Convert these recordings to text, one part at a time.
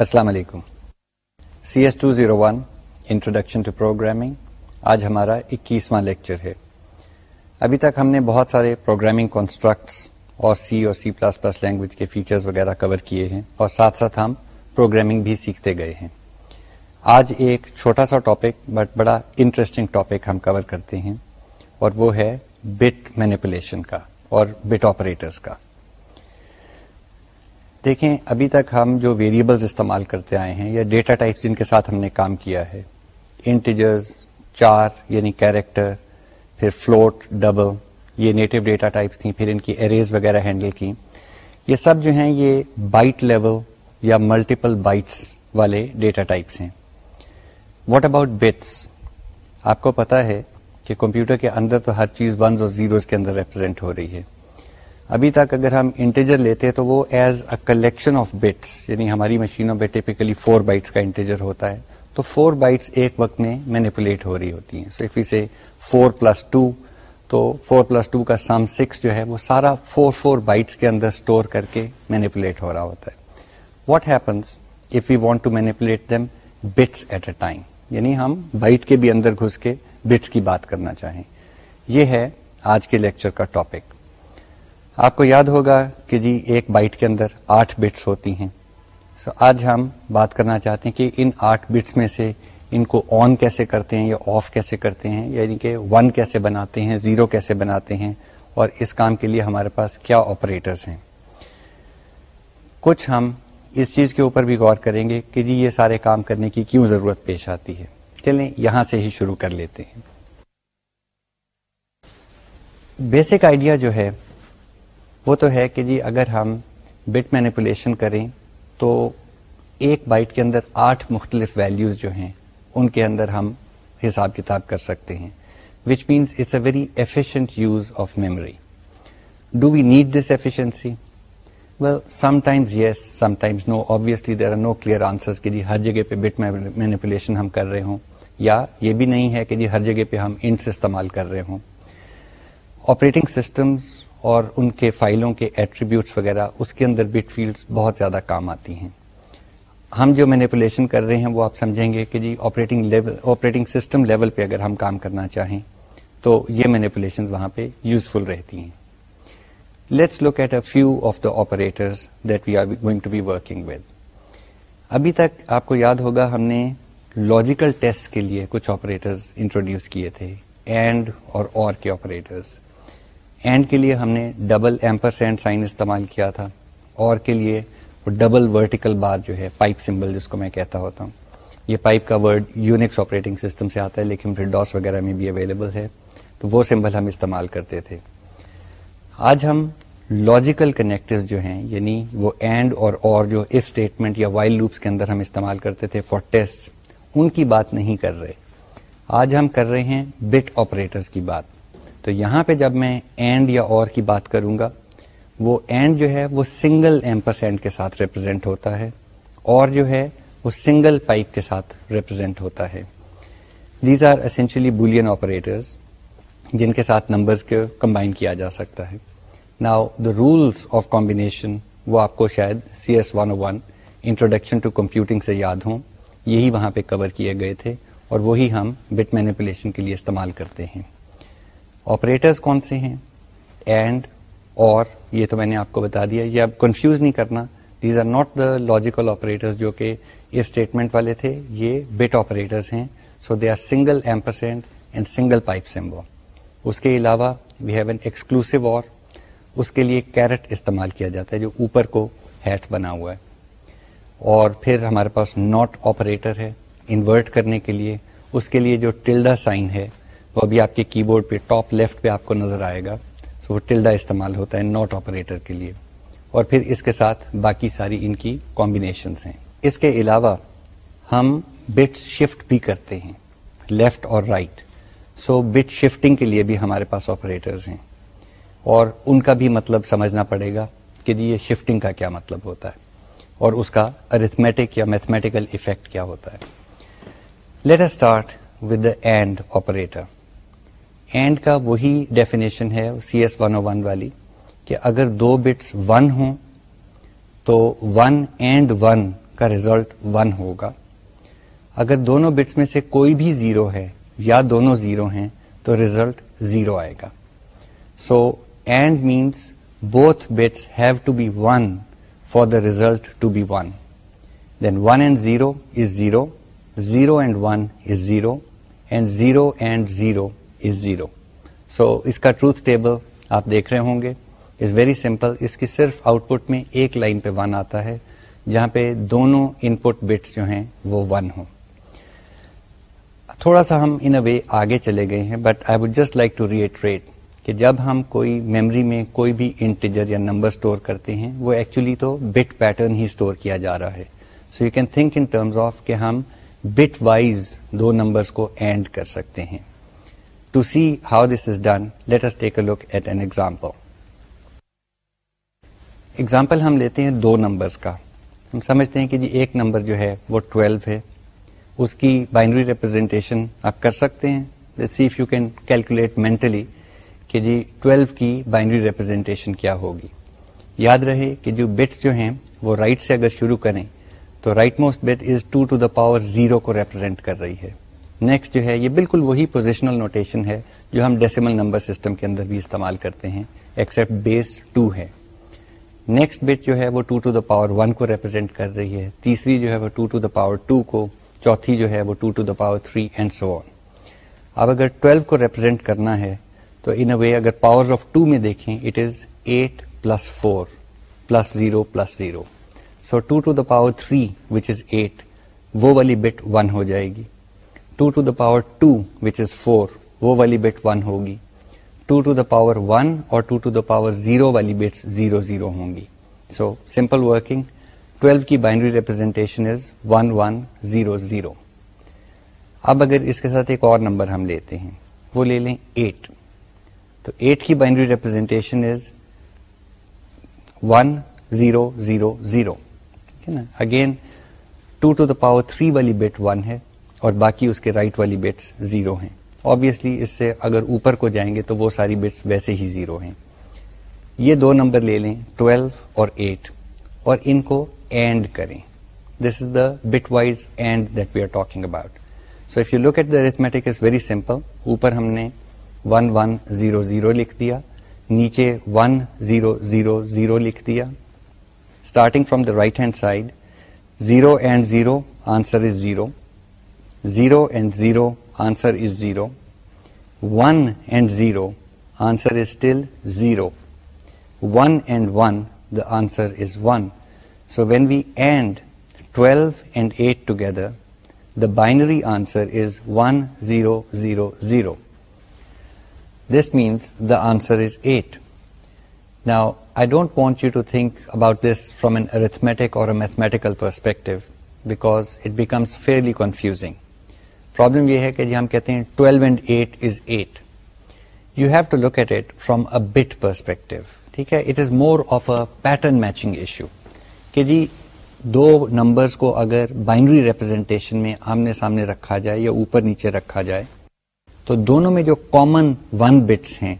السلام علیکم C S two zero one introduction to programming آج ہمارا اکیسواں لیکچر ہے ابھی تک ہم نے بہت سارے پروگرامنگ کانسٹرکٹس اور سی اور سی پلس پلس لینگویج کے فیچرز وغیرہ کور کیے ہیں اور ساتھ ساتھ ہم پروگرامنگ بھی سیکھتے گئے ہیں آج ایک چھوٹا سا ٹاپک بٹ بڑا انٹرسٹنگ ٹاپک ہم کور کرتے ہیں اور وہ ہے بٹ مینیپولیشن کا اور بٹ آپریٹرس کا دیکھیں ابھی تک ہم جو ویریبلز استعمال کرتے آئے ہیں یا ڈیٹا ٹائپس جن کے ساتھ ہم نے کام کیا ہے انٹیجرز چار یعنی کیریکٹر پھر فلوٹ ڈبل یہ نیٹو ڈیٹا ٹائپس تھیں پھر ان کی ایریز وغیرہ ہینڈل کی یہ سب جو ہیں یہ بائٹ لیول یا ملٹیپل بائٹس والے ڈیٹا ٹائپس ہیں واٹ اباؤٹ بٹس آپ کو پتا ہے کہ کمپیوٹر کے اندر تو ہر چیز ونز اور زیروز کے اندر ریپرزینٹ ہو رہی ہے ابھی تک اگر ہم انٹیجر لیتے تو وہ as a collection of bits یعنی ہماری مشینوں پہ ٹیپیکلی فور بائٹس کا انٹیجر ہوتا ہے تو فور بائٹس ایک وقت میں مینیپولیٹ ہو رہی ہوتی ہیں صرف اسے فور پلس ٹو تو فور پلس ٹو کا سم سکس جو ہے وہ سارا فور فور بائٹس کے اندر اسٹور کر کے مینیپولیٹ ہو رہا ہوتا ہے what happens if you want to manipulate them bits at a time یعنی ہم بائٹ کے بھی اندر گھس کے بٹس کی بات کرنا چاہیں یہ ہے آج کے لیکچر کا ٹاپک آپ کو یاد ہوگا کہ جی ایک بائٹ کے اندر آٹھ بٹس ہوتی ہیں سو so, آج ہم بات کرنا چاہتے ہیں کہ ان آٹھ بٹس میں سے ان کو آن کیسے کرتے ہیں یا آف کیسے کرتے ہیں یعنی کہ ون کیسے بناتے ہیں زیرو کیسے بناتے ہیں اور اس کام کے لیے ہمارے پاس کیا آپریٹرس ہیں کچھ ہم اس چیز کے اوپر بھی غور کریں گے کہ جی یہ سارے کام کرنے کی کیوں ضرورت پیش آتی ہے چلیں یہاں سے ہی شروع کر لیتے ہیں بیسک آئیڈیا جو ہے وہ تو ہے کہ جی اگر ہم بٹ مینیپولیشن کریں تو ایک بائٹ کے اندر آٹھ مختلف ویلیوز جو ہیں ان کے اندر ہم حساب کتاب کر سکتے ہیں which means it's a very efficient use of memory do we need this efficiency well sometimes yes sometimes no obviously there are no clear answer کہ جی ہر جگہ پہ بٹ مینیپولیشن ہم کر رہے ہوں یا یہ بھی نہیں ہے کہ جی ہر جگہ پہ ہم انٹس استعمال کر رہے ہوں آپریٹنگ سسٹمز اور ان کے فائلوں کے ایٹریبیوٹس وغیرہ اس کے اندر بٹ فیلڈس بہت زیادہ کام آتی ہیں ہم جو مینیپولیشن کر رہے ہیں وہ آپ سمجھیں گے کہ جی operating level operating system level پہ اگر ہم کام کرنا چاہیں تو یہ مینیپولیشن وہاں پہ یوزفل رہتی ہیں let's look at a few of the operators that we are going to be working with ابھی تک آپ کو یاد ہوگا ہم نے لاجیکل ٹیسٹ کے لیے کچھ آپریٹرز انٹروڈیوس کیے تھے اینڈ اور اور کے آپریٹرز اینڈ کے لیے ہم نے ڈبل ایمپر سینڈ سائن استعمال کیا تھا اور کے لیے وہ ڈبل ورٹیکل بار جو ہے پائپ سمبل جس کو میں کہتا ہوتا ہوں یہ پائپ کا ورڈ یونکس آپریٹنگ سسٹم سے آتا ہے لیکن پھر ڈاس وغیرہ میں بھی اویلیبل ہے تو وہ سمبل ہم استعمال کرتے تھے آج ہم لاجیکل کنیکٹرز جو ہیں یعنی وہ اینڈ اور اور جو اف اسٹیٹمنٹ یا وائل لوپس کے اندر ہم استعمال کرتے تھے فار ٹیسٹ ان کی بات نہیں کر رہے آج ہم کر رہے ہیں بٹ آپریٹرس کی بات تو یہاں پہ جب میں اینڈ یا اور کی بات کروں گا وہ اینڈ جو ہے وہ سنگل ایمپرسینڈ کے ساتھ ریپرزینٹ ہوتا ہے اور جو ہے وہ سنگل پائپ کے ساتھ ریپرزینٹ ہوتا ہے these are essentially Boolean operators جن کے ساتھ نمبرز کے کمبائن کیا جا سکتا ہے now the rules of combination وہ آپ کو شاید C S one oh one introduction to computing سے یاد ہوں یہی وہاں پہ کور کیے گئے تھے اور وہی ہم بٹ مینیپولیشن کے لیے استعمال کرتے ہیں آپریٹرز کون سے ہیں اینڈ اور یہ تو میں نے آپ کو بتا دیا یہ اب کنفیوز نہیں کرنا these are not the logical operators جو کہ اسٹیٹمنٹ والے تھے یہ بٹ آپریٹرز ہیں so they are single ampersand and single pipe symbol اس کے علاوہ we have an exclusive or اس کے لیے کیرٹ استعمال کیا جاتا ہے جو اوپر کو ہیٹ بنا ہوا ہے اور پھر ہمارے پاس ناٹ آپریٹر ہے انورٹ کرنے کے لیے اس کے لیے جو ٹلڈا سائن ہے وہ ابھی آپ کے کی بورڈ پہ ٹاپ لیفٹ پہ آپ کو نظر آئے گا سو وہ ٹلڈا استعمال ہوتا ہے ناٹ آپریٹر کے لیے اور پھر اس کے ساتھ باقی ساری ان کی کامبینیشنس ہیں اس کے علاوہ ہم بٹس شفٹ بھی کرتے ہیں لیفٹ اور رائٹ سو بٹ شفٹنگ کے لیے بھی ہمارے پاس آپریٹرز ہیں اور ان کا بھی مطلب سمجھنا پڑے گا کہ جی یہ شفٹنگ کا کیا مطلب ہوتا ہے اور اس کا ارتھمیٹک یا میتھمیٹیکل افیکٹ کیا ہوتا ہے let start with the and operator and کا وہی ڈیفینیشن ہے سی ایس ون او ون والی کہ اگر دو بٹس ون ہوں تو ون اینڈ ون کا ریزلٹ ون ہوگا اگر دونوں بٹس میں سے کوئی بھی زیرو ہے یا دونوں زیرو ہیں تو ریزلٹ زیرو آئے گا so and means both bits have to be one for the result to be one then one and zero is zero zero and one is zero and zero and zero is zero so اس کا truth table آپ دیکھ رہے ہوں گے is very simple اس کی صرف output میں ایک لائن پہ ون آتا ہے جہاں پہ دونوں ان پٹ بٹس جو ہیں وہ ون ہوں تھوڑا سا ہم ان وے آگے چلے گئے ہیں but I would just like to reiterate کہ جب ہم کوئی میموری میں کوئی بھی انٹیجر یا نمبر اسٹور کرتے ہیں وہ ایکچولی تو بٹ پیٹرن ہی اسٹور کیا جا رہا ہے so you can think in terms of کہ ہم بٹ وائز دو نمبرس کو اینڈ کر سکتے ہیں to see how this is done let's take a look at an example example ہم لیتے ہیں دو نمبرس کا ہم سمجھتے ہیں کہ جی ایک نمبر جو ہے وہ 12 ہے اس کی بائنری ریپرزینٹیشن آپ کر سکتے ہیں see if you can calculate mentally کہ جی 12 کی بائنری ریپرزینٹیشن کیا ہوگی یاد رہے کہ جو بٹس جو ہیں وہ رائٹ right سے اگر شروع کریں تو rightmost bit is 2 to the power 0 کو ریپرزینٹ کر رہی ہے نیکسٹ جو ہے یہ بالکل وہی پوزیشنل نوٹیشن ہے جو ہم ڈیسیمل نمبر سسٹم کے اندر بھی استعمال کرتے ہیں ایکسپٹ بیس ٹو ہے نیکسٹ بٹ جو ہے وہ two to the power one کو ریپرزینٹ کر رہی ہے تیسری جو ہے وہ two to the power two کو چوتھی جو ہے وہ two to the power three and so on اب اگر ٹویلو کو ریپرزینٹ کرنا ہے تو ان اے وے اگر پاور آف ٹو میں دیکھیں it is eight plus four plus zero plus zero so two to the power three which is eight وہ والی بٹ ون ہو جائے گی 2 to the power 2 which is 4 وہ والی بٹ 1 ہوگی 2 ٹو دا پاور 1 اور 2 ٹو دا پاور 0 والی بٹس 0 0 ہوں گی سو سمپل ورکنگ 12 کی بائنڈری ریپرزینٹیشن از 1 1 0 اب اگر اس کے ساتھ ایک اور نمبر ہم لیتے ہیں وہ لے لیں 8 تو 8 کی بائنڈری ریپرزینٹیشن از 1 0 0 0 ٹھیک ہے نا again two to the power three والی بٹ ون ہے اور باقی اس کے رائٹ والی بٹس زیرو ہیں آبویسلی اس سے اگر اوپر کو جائیں گے تو وہ ساری بٹس ویسے ہی زیرو ہیں یہ دو نمبر لے لیں ٹویلو اور ایٹ اور ان کو اینڈ کریں this is the bitwise and that we are talking about so if you look at the is very simple اوپر ہم نے ون ون زیرو زیرو لکھ دیا نیچے ون زیرو زیرو زیرو لکھ دیا starting from the right hand side zero and zero answer is zero 0 and 0, answer is 0. 1 and 0, answer is still 0. 1 and 1, the answer is 1. So when we AND 12 and 8 together, the binary answer is 1, 0, 0, 0. This means the answer is 8. Now, I don't want you to think about this from an arithmetic or a mathematical perspective, because it becomes fairly confusing. Problem یہ ہے کہ جی ہم کہتے ہیں twelve and eight is eight you have to look at it from a bit perspective ٹھیک ہے it is more of a pattern matching issue کہ جی دو نمبرز کو اگر بائنڈری ریپرزینٹیشن میں آمنے سامنے رکھا جائے یا اوپر نیچے رکھا جائے تو دونوں میں جو کامن ون بٹس ہیں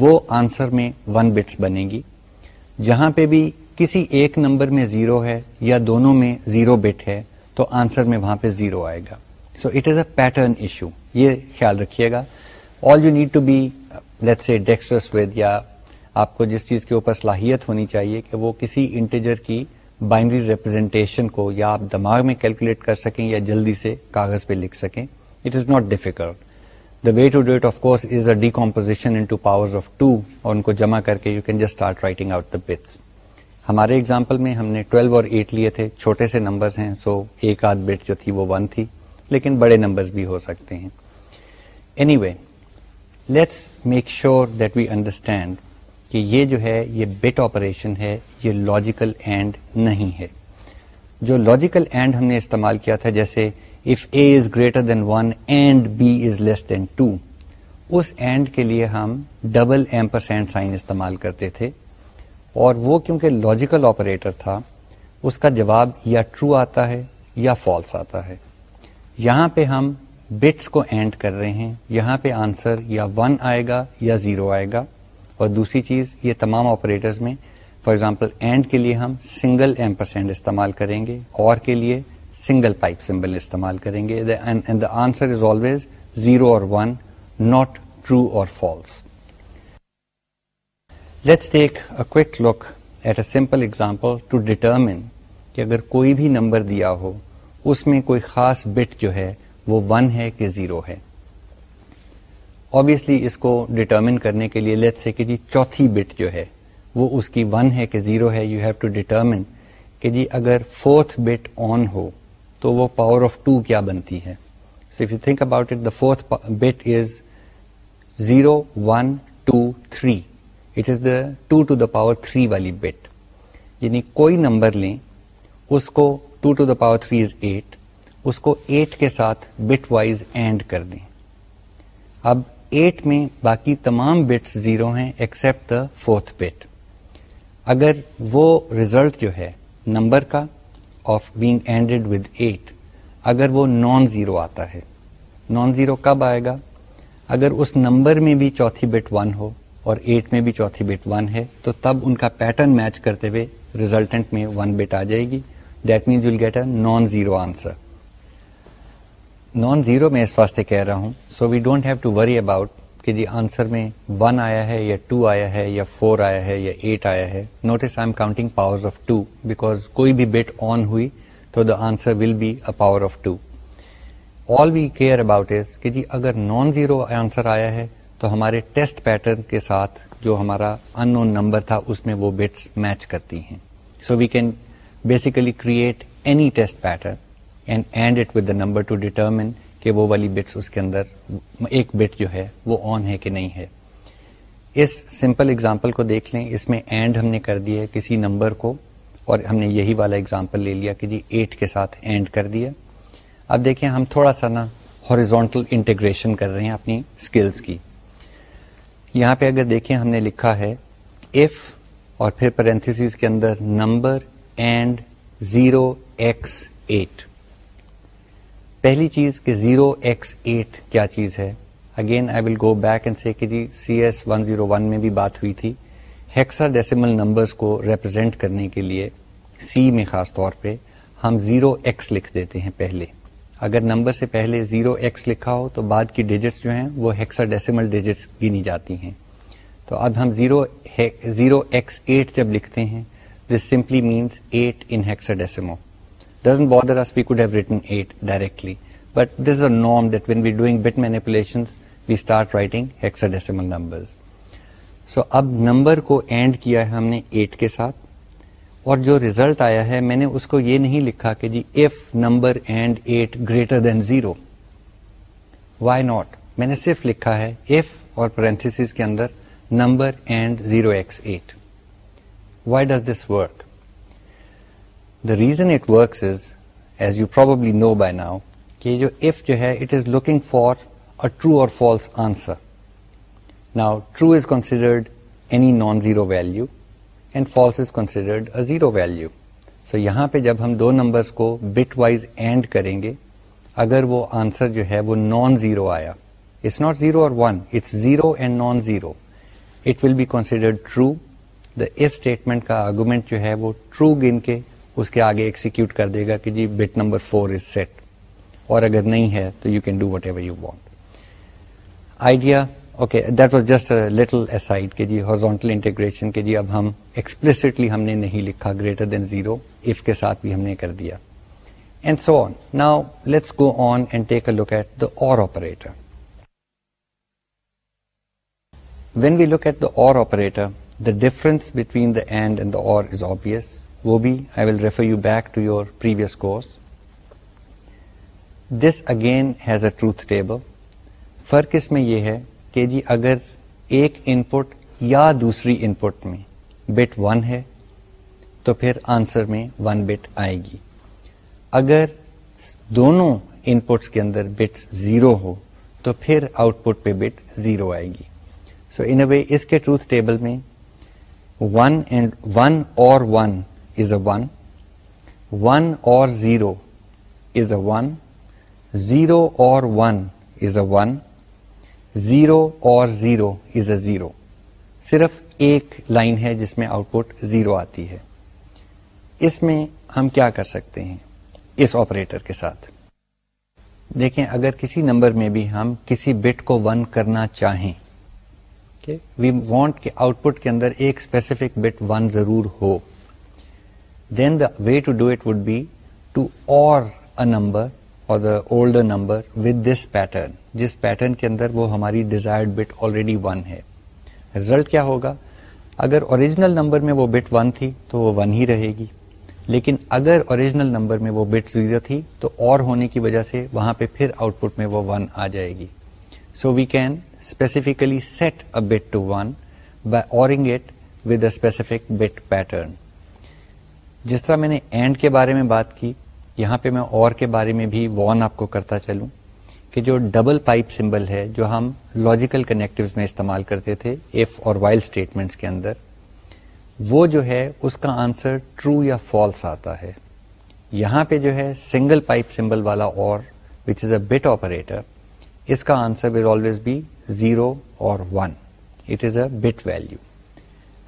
وہ آنسر میں ون بٹس بنے گی جہاں پہ بھی کسی ایک نمبر میں زیرو ہے یا دونوں میں زیرو بٹ ہے تو آنسر میں وہاں پہ زیرو آئے گا so it is a pattern issue یہ خیال رکھیے گا all you need to be let dexterous with یا آپ کو جس چیز کے اوپر صلاحیت ہونی چاہیے کہ وہ کسی انٹیجر کی بائنڈری ریپرزینٹیشن کو یا آپ دماغ میں کیلکولیٹ کر سکیں یا جلدی سے کاغذ پہ لکھ سکیں it is not difficult the way to do it of course is a decomposition into of two اور ان کو جمع کر کے you can just start writing out the bits ہمارے اگزامپل میں ہم نے ٹویلو اور ایٹ لیے تھے چھوٹے سے نمبرس ہیں سو so ایک آدھ بٹ جو تھی وہ ون تھی لیکن بڑے نمبرز بھی ہو سکتے ہیں anyway let's make sure that we understand کہ یہ جو ہے یہ بٹ آپریشن ہے یہ لاجیکل اینڈ نہیں ہے جو لاجیکل اینڈ ہم نے استعمال کیا تھا جیسے if A is greater than one and B is less than two us and کے لیے ہم ڈبل ایم پرسینٹ سائن استعمال کرتے تھے اور وہ کیونکہ لاجیکل آپریٹر تھا اس کا جواب یا ٹرو آتا ہے یا فالس آتا ہے یہاں پہ ہم بٹس کو اینڈ کر رہے ہیں یہاں پہ آنسر یا ون آئے گا یا زیرو آئے گا اور دوسری چیز یہ تمام آپریٹرز میں فار ایگزامپل اینڈ کے لیے ہم سنگل ایم اینڈ استعمال کریں گے اور کے لیے سنگل پائپ سمبل استعمال کریں گے آنسر از آلویز زیرو اور ون ناٹ ٹرو اور false let's take a quick look at a simple example to determine کہ اگر کوئی بھی نمبر دیا ہو اس میں کوئی خاص بٹ جو ہے وہ ون ہے کہ زیرو ہے آبیسلی اس کو ڈٹرمن کرنے کے لیے لیٹ سے کہ جی چوتھی بٹ جو ہے وہ اس کی ون ہے کہ زیرو ہے یو ہیو ٹو ڈیٹرمن کہ جی اگر فورتھ بٹ آن ہو تو وہ پاور آف ٹو کیا بنتی ہے so if you think about it the fourth bit is zero one two three it is the two to the power three والی بٹ یعنی کوئی نمبر لیں اس کو two the power three is eight اس کو ایٹ کے ساتھ bitwise and کر دیں اب ایٹ میں باقی تمام بٹس زیرو ہیں ایکسپٹ بٹ اگر وہ ریزلٹ جو ہے نمبر کا آف بینگ اینڈیڈ ود اگر وہ نان زیرو آتا ہے نان زیرو کب آئے گا اگر اس نمبر میں بھی چوتھی بٹ ون ہو اور ایٹ میں بھی چوتھی بٹ ون ہے تو تب ان کا پیٹرن میچ کرتے ہوئے ریزلٹنٹ میں ون بٹ آ جائے گی non zero answer non zero میں اس واسطے یا ٹو جی آیا ہے یا فور آیا ہے یا ایٹ آیا ہے جی اگر نان زیرو آنسر آیا ہے تو ہمارے ٹیسٹ پیٹرن کے ساتھ جو ہمارا ان نون نمبر تھا اس میں وہ بٹس میچ کرتی ہیں so we can basically create any test pattern and and it with the number to determine کہ وہ والی بٹس اس کے اندر ایک بٹ جو ہے وہ آن ہے کہ نہیں ہے اس سمپل اگزامپل کو دیکھ لیں اس میں اینڈ ہم نے کر دی ہے کسی نمبر کو اور ہم نے یہی والا اگزامپل لے لیا کہ جی ایٹ کے ساتھ اینڈ کر دیا اب دیکھیں ہم تھوڑا سا نا ہوریزونٹل انٹیگریشن کر رہے ہیں اپنی اسکلس کی یہاں پہ اگر دیکھیں ہم نے لکھا ہے ایف اور پھر پیر کے اندر نمبر اینڈ پہلی چیز کہ زیرو ایکس ایٹ کیا چیز ہے again I will go back and G C S one zero one میں بھی بات ہوئی تھی ہیکسا ڈیسیمل نمبرس کو ریپرزینٹ کرنے کے لیے سی میں خاص طور پہ ہم زیرو ایکس لکھ دیتے ہیں پہلے اگر نمبر سے پہلے زیرو ایکس لکھا ہو تو بعد کی ڈیجٹس جو ہیں وہ ہیکسا ڈیسیمل ڈیجٹس گنی جاتی ہیں تو اب ہم زیرو ایکس ایٹ جب لکھتے ہیں سمپلی مینس ایٹ انکسر کو اینڈ کیا ہے ہم نے ایٹ کے ساتھ اور جو ریزلٹ آیا ہے میں نے اس کو یہ نہیں لکھا کہ جی if number and eight greater than zero why not میں نے صرف لکھا ہے ایف اور number and zero x eight why does this work the reason it works is as you probably know by now کہ جو اف جو ہے it is looking for a true or false answer now true is considered any non zero value and false is considered zero value so یہاں پہ جب ہم دو numbers کو بٹ وائز اینڈ کریں گے اگر وہ آنسر جو ہے وہ نان زیرو آیا اٹس ناٹ زیرو اور one it's zero and non zero it will be consider the if statement کا آرگومنٹ جو ہے وہ ٹرو گن کے اس کے آگے ایکسیکیوٹ کر دے گا کہ جی bit number four is set اور اگر نہیں ہے تو you can do whatever you want idea okay that was just little aside کہ جی ہارزونٹل انٹیگریشن کے جی اب ہم ایکسپلسٹلی ہم نے نہیں لکھا گریٹر دین زیرو ایف کے ساتھ بھی ہم نے کر دیا and so on now let's go on and take a look at the or operator when we look at the or operator the difference between the and and داویس وو be I will refer to your previous course this again has a truth table فرق اس میں یہ ہے کہ جی اگر ایک ان پٹ یا دوسری ان پٹ میں بٹ ون ہے تو پھر آنسر میں ون بٹ آئے گی اگر دونوں ان پٹس کے اندر بٹس زیرو ہو تو پھر آؤٹ پٹ پہ بٹ زیرو آئے گی سو ان اے وے اس کے ٹروتھ ٹیبل میں one and one or one is a one one or zero is a one zero or one is a one zero or zero is a zero صرف ایک line ہے جس میں output zero آتی ہے اس میں ہم کیا کر سکتے ہیں اس آپریٹر کے ساتھ دیکھیں اگر کسی نمبر میں بھی ہم کسی بٹ کو ون کرنا چاہیں کہ وی وانٹ کے آؤٹ پٹ کے اندر ایک اسپیسیفک بٹ ون ضرور ہو then the way to do it would be to or number number or the with this pattern pattern جس کے اندر وہ ہماری ڈیزائر کیا ہوگا اگر اوریجنل نمبر میں وہ بٹ ون تھی تو وہ ون ہی رہے گی لیکن اگر اوریجنل نمبر میں وہ بٹ زیرو تھی تو اور ہونے کی وجہ سے وہاں پہ پھر آؤٹ پٹ میں وہ ون آ جائے گی سو وی کین لی سیٹ اٹ ٹو ون اور جس طرح میں نے اینڈ کے بارے میں بات کی یہاں پہ میں اور کرتا چلوں کہ جو ڈبل پائپ سمبل ہے جو ہم لاجیکل کنیکٹوز میں استعمال کرتے تھے ایف اور وائل اسٹیٹمنٹس کے اندر وہ جو ہے اس کا آنسر ٹرو یا فالس آتا ہے یہاں پہ جو ہے سنگل پائپ سمبل والا or which is a bit operator اس کا answer will always be zero or one it is a bit value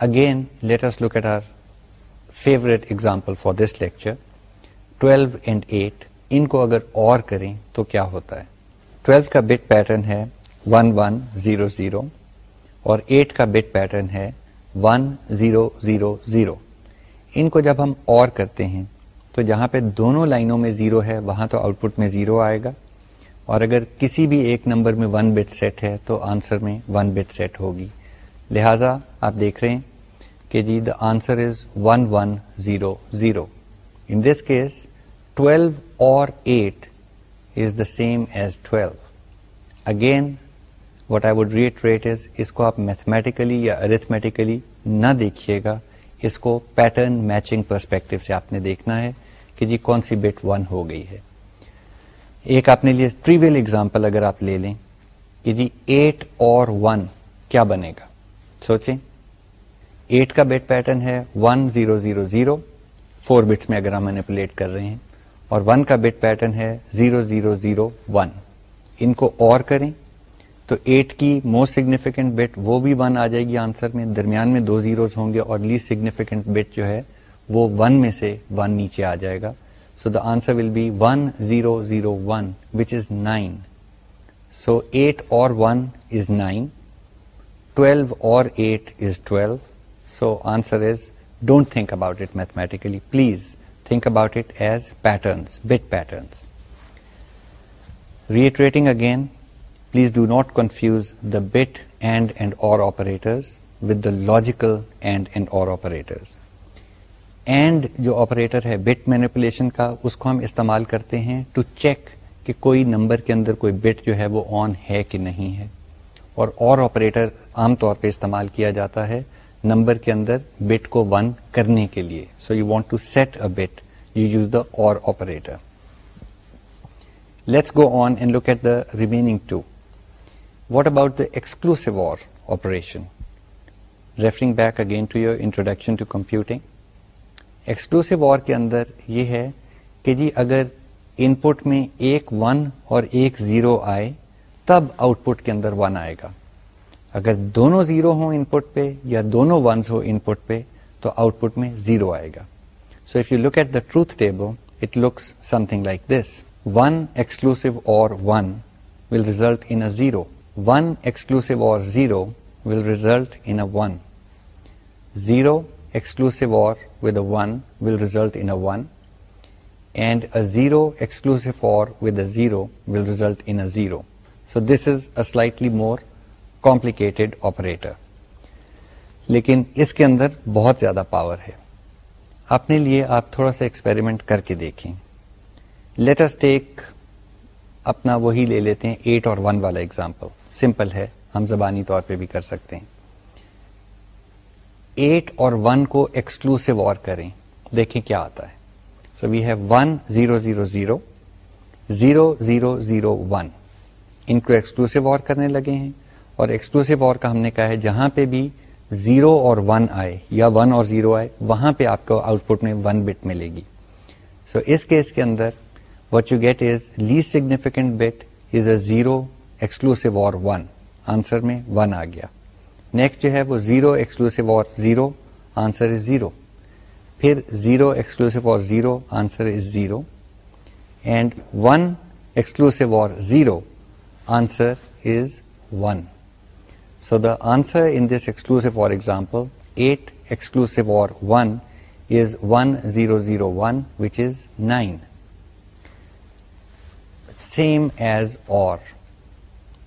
again let's look at our favourite example for this lecture twelve and eight ان کو اگر or کریں تو کیا ہوتا ہے twelve کا بٹ پیٹرن ہے ون ون زیرو زیرو اور ایٹ کا بٹ پیٹرن ہے ون زیرو زیرو زیرو ان کو جب ہم اور کرتے ہیں تو جہاں پہ دونوں لائنوں میں زیرو ہے وہاں تو آؤٹ پٹ میں زیرو آئے گا اور اگر کسی بھی ایک نمبر میں ون بٹ سیٹ ہے تو آنسر میں ون بٹ سیٹ ہوگی لہذا آپ دیکھ رہے ہیں کہ جی the answer is one one zero zero in this case twelve or eight is the same as twelve again what I would reiterate is اس کو آپ میتھمیٹیکلی یا ارتھمیٹیکلی نہ دیکھیے گا اس کو پیٹرن میچنگ پرسپیکٹو سے آپ نے دیکھنا ہے کہ جی کون سی بٹ ون ہو گئی ہے ایک اپنے لیے ٹریویل ایگزامپل اگر آپ لے لیں کہ جی ایٹ اور ون کیا بنے گا سوچیں ایٹ کا بٹ پیٹرن ہے زیرو زیرو زیرو ون ان کو اور کریں تو ایٹ کی موسٹ سگنیفیکینٹ بٹ وہ بھی ون آ جائے گی آنسر میں درمیان میں دو زیروز ہوں گے اور لیسٹ سگنیفیکینٹ بٹ جو ہے وہ ون میں سے ون نیچے آ جائے گا So the answer will be 1001, which is 9. So 8 or 1 is 9. 12 or 8 is 12. So answer is, don't think about it mathematically. Please think about it as patterns, bit patterns. Reiterating again, please do not confuse the bit and or operators with the logical and or operators. And جو operator ہے bit manipulation کا اس کو ہم استعمال کرتے ہیں to check کہ کوئی نمبر کے اندر کوئی بٹ جو ہے وہ آن ہے کہ نہیں ہے اور اور آپریٹر عام طور پہ استعمال کیا جاتا ہے نمبر کے اندر بٹ کو ون کرنے کے لیے so you want to set a bit you use the or operator let's go on and look at the remaining two what about the exclusive or operation referring back again to to your introduction computing exclusive کے اندر یہ ہے کہ جی اگر ان پٹ میں ایک one اور ایک زیرو آئے تب آؤٹ پٹ کے اندر ون آئے گا اگر دونوں زیرو ہوں ان پٹ پہ یا دونوں ان پٹ پہ تو آؤٹ پٹ میں زیرو آئے گا so if you look at the truth table it looks something like this one exclusive or one will result in zero zero one exclusive or will result in one zero zero XOR zero will result in this is a slightly more complicated operator لیکن اس کے اندر بہت زیادہ power ہے اپنے لیے آپ تھوڑا سا ایکسپیریمنٹ کر کے دیکھیں لیٹس ٹیک اپنا وہی لے لیتے ہیں ایٹ اور ون والا ایگزامپل سمپل ہے ہم زبانی طور پہ بھی کر سکتے ہیں ایٹ اور ون کو ایکسکلوسو اور کریں دیکھیں کیا آتا ہے so we have one zero zero zero zero zero zero one ان کو ایکسکلوسو اور کرنے لگے ہیں اور ایکسکلوسو اور کا ہم نے کہا ہے جہاں پہ بھی زیرو اور ون آئے یا ون اور زیرو آئے وہاں پہ آپ کو آؤٹ پٹ میں ون بٹ ملے گی سو so اس کیس کے اندر what you get is least significant bit is a zero exclusive or one answer میں ون آ گیا نیکسٹ جو ہے وہ zero exclusive or zero answer is zero پھر zero exclusive or zero answer is zero and one exclusive or zero answer is one so the answer in this exclusive for example eight exclusive or one is one zero zero one which is nine same as or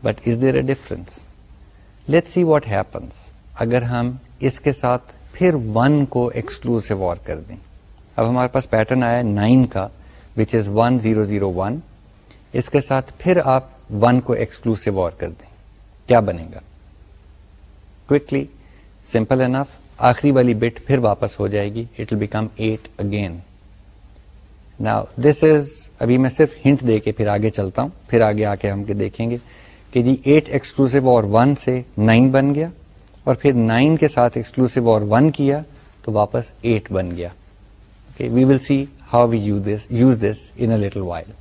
but is there a difference let see what happens اگر ہم اس کے ساتھ پھر one کو exclusive or کر دیں اب ہمارے پاس پیٹرن آیا نائن کا which is one zero zero one اس کے ساتھ پھر آپ ون کو ایکسکلوسو اور کر دیں کیا بنے گا کوکلی سمپل انف آخری والی بٹ پھر واپس ہو جائے گی it will become eight again نا دس از ابھی میں صرف ہنٹ دے کے پھر آگے چلتا ہوں پھر آگے آ کے ہم کے دیکھیں گے کہ جی ایٹ ایکسکلوسو اور ون سے نائن بن گیا اور پھر نائن کے ساتھ ایکسکلوسو اور ون کیا تو واپس ایٹ بن گیا we will see how we use use this while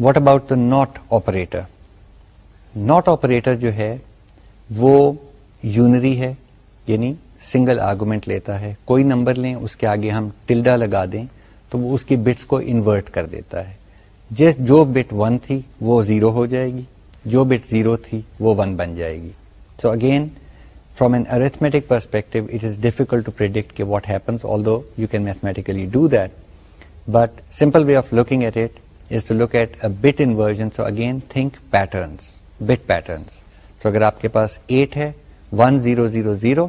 what about the not operator not operator جو ہے وہ یونری ہے یعنی سنگل آرگومنٹ لیتا ہے کوئی نمبر لیں اس کے آگے ہم ٹلڈا لگا دیں تو وہ اس کی بٹس کو انورٹ کر دیتا ہے جس جو بٹ ون تھی وہ زیرو ہو جائے گی جو بٹ زیرو تھی وہ ون بن جائے گی so again from an arithmetic perspective it is difficult to predict کہ what happens although you can mathematically do that but simple way of looking at it is to look at a bit inversion so again think patterns bit patterns so اگر آپ کے پاس eight ہے one zero zero zero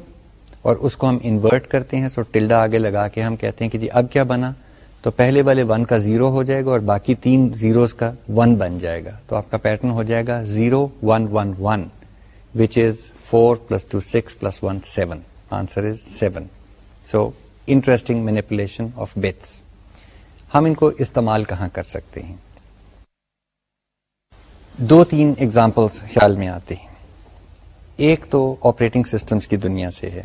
اور اس کو ہم invert کرتے ہیں سو ٹلڈا آگے لگا کے ہم کہتے ہیں کہ جی اب کیا بنا تو پہلے والے ون کا زیرو ہو جائے گا اور باقی تین زیروز کا ون بن جائے گا تو آپ کا پیٹرن ہو جائے گا zero one one one which is four plus two six plus one seven answer is seven so interesting manipulation of bits ہم ان کو استعمال کہاں کر سکتے ہیں دو تین ایگزامپلس خیال میں آتے ہیں ایک تو آپریٹنگ سسٹمس کی دنیا سے ہے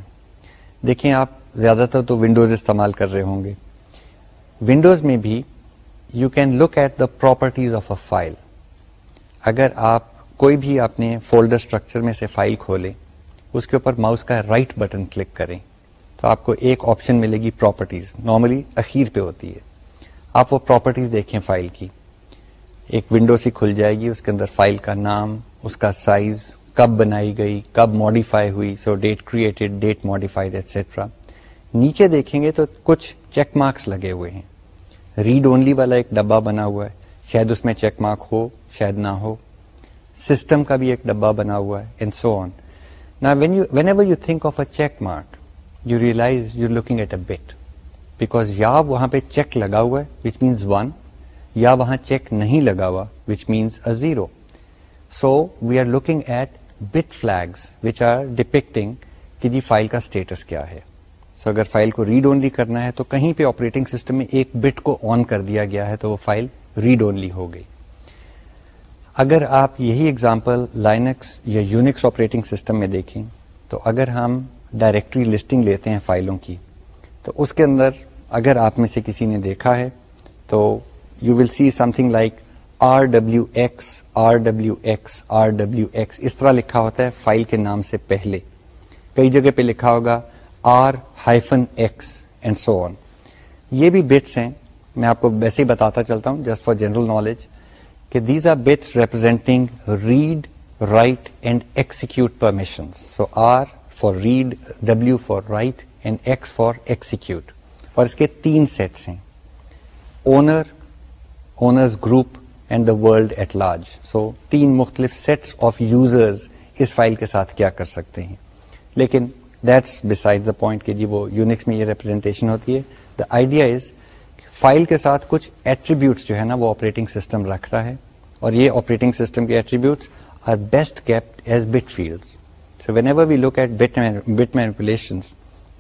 دیکھیں آپ زیادہ تر تو ونڈوز استعمال کر رہے ہوں گے ونڈوز میں بھی you can look at the properties of a file اگر آپ کوئی بھی اپنے فولڈر اسٹرکچر میں سے فائل کھولیں اس کے اوپر ماؤس کا رائٹ right بٹن کلک کریں تو آپ کو ایک آپشن ملے گی پراپرٹیز نارملی اخیر پہ ہوتی ہے آپ وہ پراپرٹیز دیکھیں فائل کی ایک ونڈو سی کھل جائے گی اس کے اندر فائل کا نام اس کا سائز کب بنائی گئی کب ماڈیفائی ہوئی so date created date modified etcetera نیچے دیکھیں گے تو کچھ چیک مارکس لگے ہوئے ہیں ریڈ اونلی والا ایک ڈبا بنا ہوا ہے شاید اس میں چیک مارک ہو شاید نہ ہو سسٹم کا بھی ایک ڈبا بنا ہوا ہے اینڈ سو آن نا when when you you ever think of a check mark you realize you looking at a bit because یا وہاں پہ چیک لگا ہوا ہے وچ مینس ون یا وہاں چیک نہیں لگا ہوا which means a zero so we are looking at bit flags which are depicting کہ جی فائل کا اسٹیٹس کیا ہے سو اگر فائل کو ریڈ اونلی کرنا ہے تو کہیں پہ آپریٹنگ سسٹم میں ایک بٹ کو آن کر دیا گیا ہے تو وہ فائل ریڈ اونلی ہو گئی اگر آپ یہی اگزامپل لائنکس یا یونکس آپریٹنگ سسٹم میں دیکھیں تو اگر ہم ڈائریکٹری لسٹنگ لیتے ہیں فائلوں کی تو اس کے اندر اگر آپ میں سے کسی نے دیکھا ہے تو you will see something like R W X R W X R W X اس طرح لکھا ہوتا ہے فائل کے نام سے پہلے کئی جگہ پہ لکھا ہوگا R X and so on یہ بھی بٹس ہیں میں آپ کو ویسے ہی بتاتا چلتا ہوں جسٹ فار جنرل نالج کہ these are bits representing read write and execute permission so R for read W for write and X for execute اور اس کے تین سیٹس ہیں owner owners group and the world at large so تین مختلف sets of users اس file کے ساتھ کیا کر سکتے ہیں لیکن دیٹس بسائڈ دا پوائنٹ کہ جی وہ یونکس میں یہ ریپرزینٹیشن ہوتی ہے دا آئیڈیا از فائل کے ساتھ کچھ ایٹریبیوٹس جو ہے نا وہ آپریٹنگ سسٹم رکھ رہا ہے اور یہ آپریٹنگ سسٹم کے attributes are best kept as bit field whenever we look at bit manipulation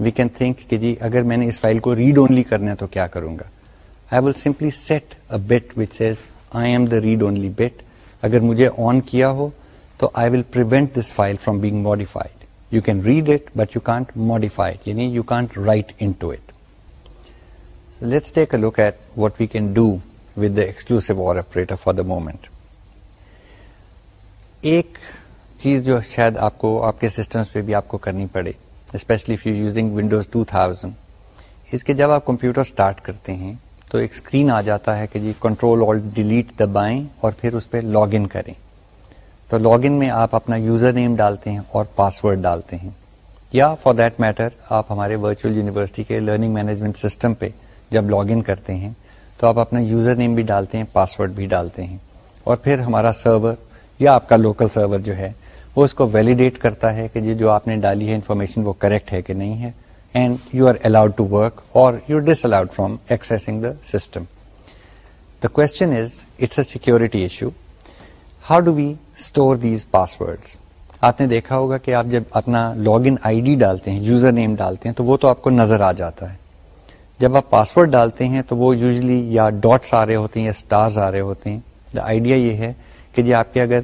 we can think کہ جی اگر میں نے اس فائل کو ریڈ اونلی کرنا ہے تو کیا کروں گا I will simply set a bit which I am the read only bit اگر مجھے آن کیا ہو تو I will prevent this file from being modified you can read it but you can't modify یعنی you can't write into it let's take a look at what we can do with the with the operator for the moment ایک چیز جو شاید آپ کو آپ کے systems پہ بھی آپ کو کرنی پڑے especially if you using Windows two thousand اس کے جب آپ کمپیوٹر اسٹارٹ کرتے ہیں تو ایک اسکرین آ جاتا ہے کہ جی کنٹرول آل ڈیلیٹ دبائیں اور پھر اس پہ لاگ ان کریں تو لاگ ان میں آپ اپنا یوزر نیم ڈالتے ہیں اور پاسورڈ ڈالتے ہیں یا فار دیٹ میٹر آپ ہمارے ورچوئل یونیورسٹی کے لرننگ مینجمنٹ سسٹم پہ جب لاگ ان کرتے ہیں تو آپ اپنا یوزر نیم بھی ڈالتے ہیں پاس ورڈ بھی ڈالتے ہیں اور پھر ہمارا سرور یا آپ کا لوکل سرور جو ہے وہ اس کو ویلیڈیٹ کرتا ہے کہ جو آپ نے ڈالی ہے انفارمیشن وہ کریکٹ ہے کہ نہیں ہے and you are allowed to work or you disallowed from accessing the system the question is it's a security issue how do we store these passwords آپ نے دیکھا ہوگا کہ آپ جب اپنا لاگ ان آئی ڈی ڈالتے ہیں یوزر نیم ڈالتے ہیں تو وہ تو آپ کو نظر آ جاتا ہے جب آپ پاس ورڈ ڈالتے ہیں تو وہ یوزلی یا ڈاٹس آ رہے ہوتے ہیں یا اسٹارز آ رہے ہوتے ہیں دا آئیڈیا یہ ہے کہ جی آپ کے اگر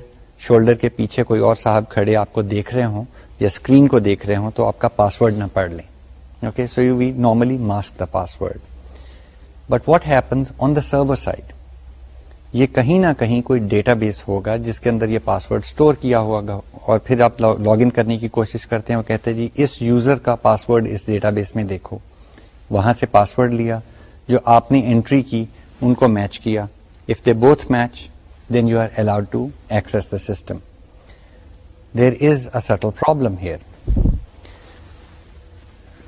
شولڈر کے پیچھے کوئی اور صاحب کھڑے آپ کو دیکھ رہے ہوں یا اسکرین کو دیکھ رہے ہوں تو آپ کا پاس ورڈ نہ پڑھ لیں okay so you we normally mask the password but what happens on the server side یہ کہیں نہ کہیں کوئی ڈیٹا بیس ہوگا جس کے اندر یہ پاس ورڈ اسٹور کیا ہوا گا اور پھر آپ لاگ ان کرنے کی کوشش کرتے ہیں اور کہتے ہیں جی اس یوزر کا پاس ورڈ اس ڈیٹا بیس میں دیکھو وہاں سے پاس ورڈ لیا جو آپ نے انٹری کی ان کو میچ کیا if they both match then you are allowed to access the system there is a still problem here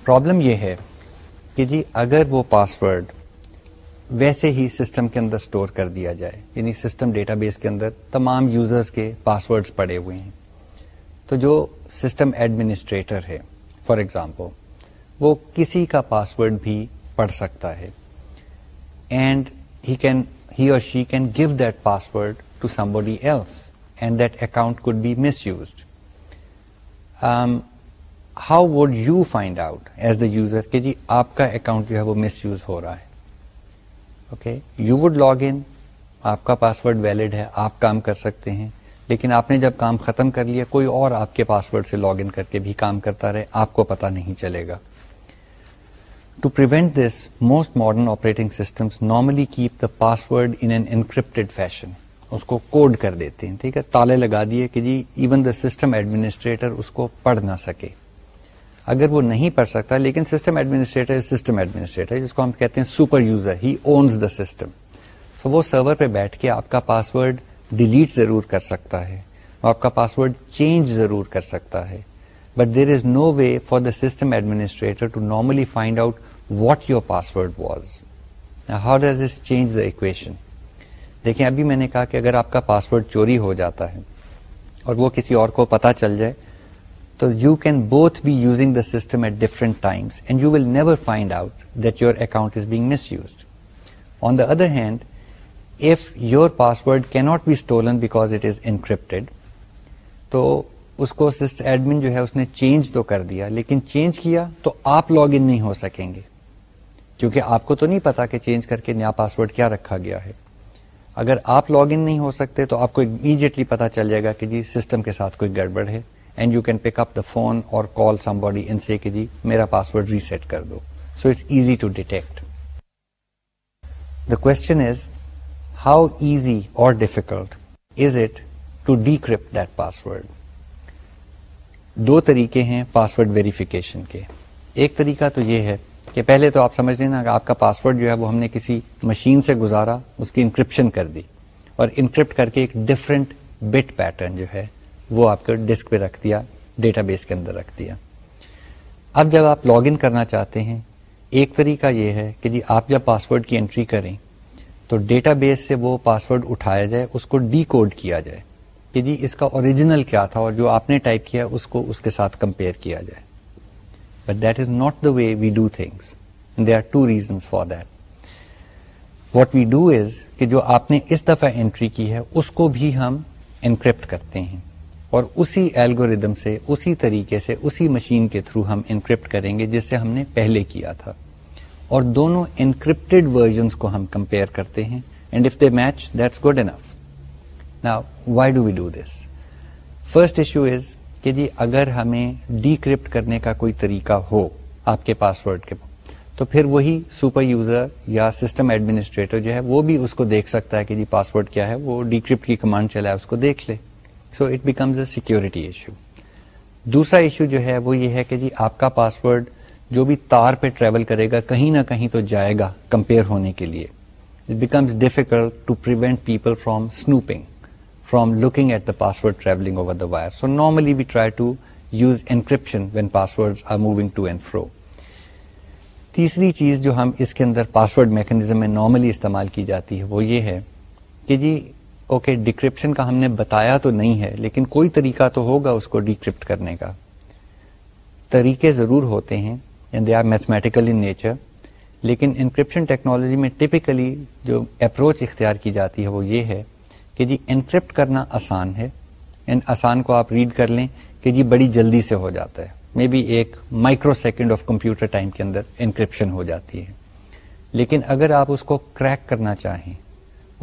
problem یہ ہے کہ جی اگر وہ پاس ورڈ ویسے ہی سسٹم کے اندر سٹور کر دیا جائے یعنی سسٹم ڈیٹا بیس کے اندر تمام یوزرز کے پاس پڑے ہوئے ہیں تو جو سسٹم ایڈمنسٹریٹر ہے فار ایگزامپل وہ کسی کا پاس ورڈ بھی پڑھ سکتا ہے and he can he or she can give that password to somebody else and that account could be misused how would you find out as the user کہ جی آپ کا اکاؤنٹ جو ہے وہ مس یوز ہو رہا ہے okay you would log in آپ کا پاس ورڈ ویلڈ ہے آپ کام کر سکتے ہیں لیکن آپ نے جب کام ختم کر لیا کوئی اور آپ کے پاس ورڈ سے لاگ ان کر کے بھی کام کرتا رہے آپ کو پتا نہیں چلے گا to prevent this most modern operating system normally keep the password encrypted fashion اس کو کوڈ کر دیتے ہیں ٹھیک ہے تالے لگا دیے کہ جی ایون دا سسٹم ایڈمنسٹریٹر اس کو پڑھ نہ سکے اگر وہ نہیں پڑھ سکتا لیکن سسٹم ایڈمنسٹریٹر سسٹم ایڈمنسٹریٹر جس کو ہم کہتے ہیں super user he owns the system وہ سرور پہ بیٹھ کے آپ کا پاس ڈیلیٹ ضرور کر سکتا ہے وہ آپ کا پاس چینج ضرور کر سکتا ہے but there is no way for the system administrator to normally find out what your pass was how does is change the equation دیکھیں ابھی میں نے کہا کہ اگر آپ کا پاسورڈ چوری ہو جاتا ہے اور وہ کسی اور کو پتا چل جائے تو you can both be using the system at different times and you will never find out that your account is being misused on the other hand if your password can not be stolen because it is encrypted تو اس کو admin جو ہے اس نے change تو کر دیا لیکن چینج کیا تو آپ لاگ ان نہیں ہو سکیں گے کیونکہ آپ کو تو نہیں پتا کہ چینج کر کے نیا پاسورڈ کیا رکھا گیا ہے اگر آپ لاگ ان نہیں ہو سکتے تو آپ کو امیجیٹلی پتا چل جائے گا کہ جی سسٹم کے ساتھ کوئی گڑبڑ ہے and you can pick up the phone or call some body ان سے کہ جی میرا پاس ریسیٹ کر دو so it's easy to detect the question is how easy or difficult is it to decrypt that password دو طریقے ہیں پاس verification کے ایک طریقہ تو یہ ہے کہ پہلے تو آپ سمجھ لیں نا آپ کا پاسورڈ جو ہے وہ ہم نے کسی مشین سے گزارا اس کی انکرپشن کر دی اور انکرپٹ کر کے ایک ڈفرنٹ بٹ پیٹرن جو ہے وہ آپ کے ڈسک پہ رکھ دیا ڈیٹا بیس کے اندر رکھ دیا اب جب آپ لاگ ان کرنا چاہتے ہیں ایک طریقہ یہ ہے کہ جی آپ جب پاسورڈ کی انٹری کریں تو ڈیٹا بیس سے وہ پاسورڈ اٹھایا جائے اس کو ڈی کوڈ کیا جائے کہ جی اس کا اوریجنل کیا تھا اور جو آپ نے ٹائپ کیا اس کو اس کے ساتھ کمپیئر کیا جائے but that is not the way we do things they are two reasons for that what we do is کہ جو آپ نے اس دفعہ انٹری کی ہے اس کو بھی ہم انکرپٹ کرتے ہیں اور اسی ایلگوریدم سے اسی طریقے سے اسی مشین کے تھرو ہم انکرپٹ کریں گے جس سے ہم نے پہلے کیا تھا اور دونوں انکرپٹڈ ورژنس کو ہم کمپیئر کرتے ہیں and if they match that's good enough نا why do do we this first issue is کہ جی اگر ہمیں ڈیکرپٹ کرنے کا کوئی طریقہ ہو آپ کے پاس ورڈ کے تو پھر وہی سپر یوزر یا سسٹم ایڈمنسٹریٹر جو ہے وہ بھی اس کو دیکھ سکتا ہے کہ جی ورڈ کیا ہے وہ ڈیکرپٹ کی کمانڈ چلا ہے اس کو دیکھ لے so it becomes a security issue دوسرا ایشو جو ہے وہ یہ ہے کہ جی آپ کا پاس جو بھی تار پہ ٹریول کرے گا کہیں نہ کہیں تو جائے گا کمپیئر ہونے کے لیے it becomes difficult to people from from looking at the travelling over the wire so normally we try to use encryption when password are moving to and fro تیسری چیز جو ہم اس کے اندر پاس ورڈ میں نارملی استعمال کی جاتی ہے وہ یہ ہے کہ جی اوکے ڈیکرپشن کا ہم نے بتایا تو نہیں ہے لیکن کوئی طریقہ تو ہوگا اس کو ڈیکرپٹ کرنے کا طریقے ضرور ہوتے ہیں they are mathematical in nature لیکن انکرپشن ٹیکنالوجی میں ٹپکلی جو اپروچ اختیار کی جاتی ہے وہ یہ ہے کہ جی انکرپٹ کرنا آسان ہے آسان کو آپ ریڈ کر لیں کہ جی بڑی جلدی سے ہو جاتا ہے مے بی ایک micro second of computer time کے اندر انکرپشن ہو جاتی ہے لیکن اگر آپ اس کو کریک کرنا چاہیں